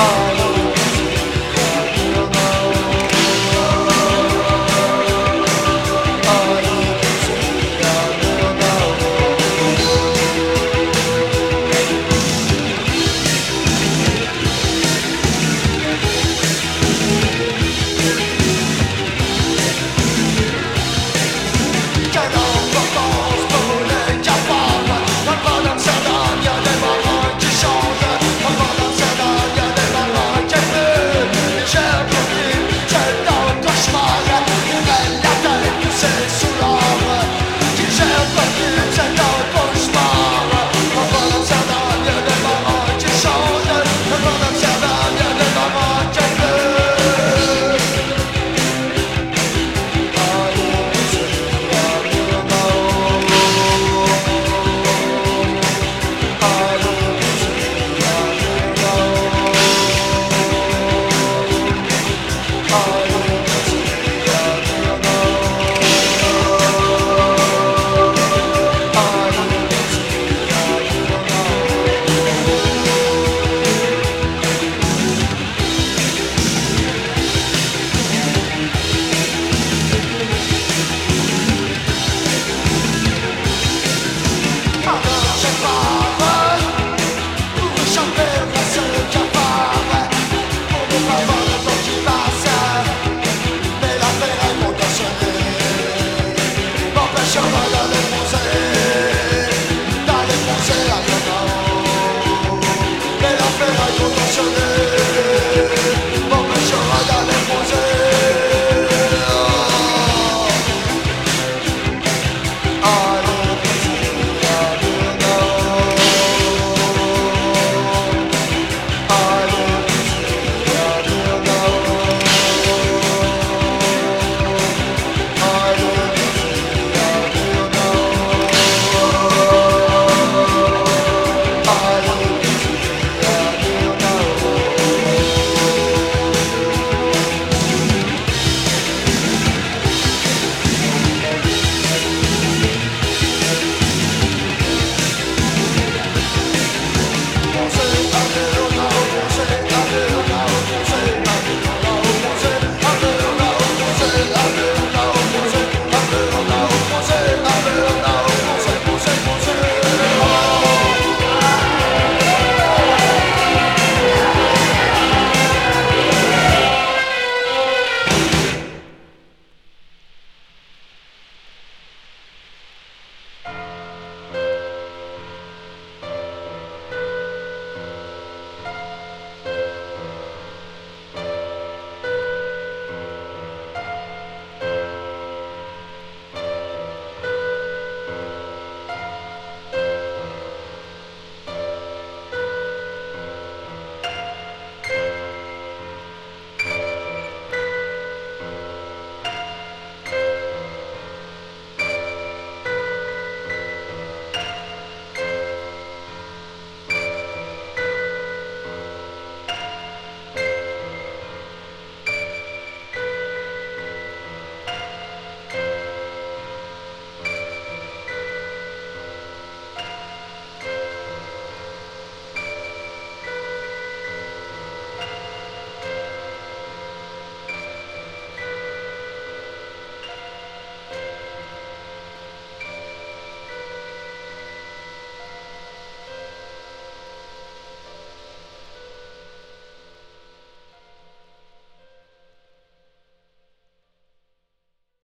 Oh.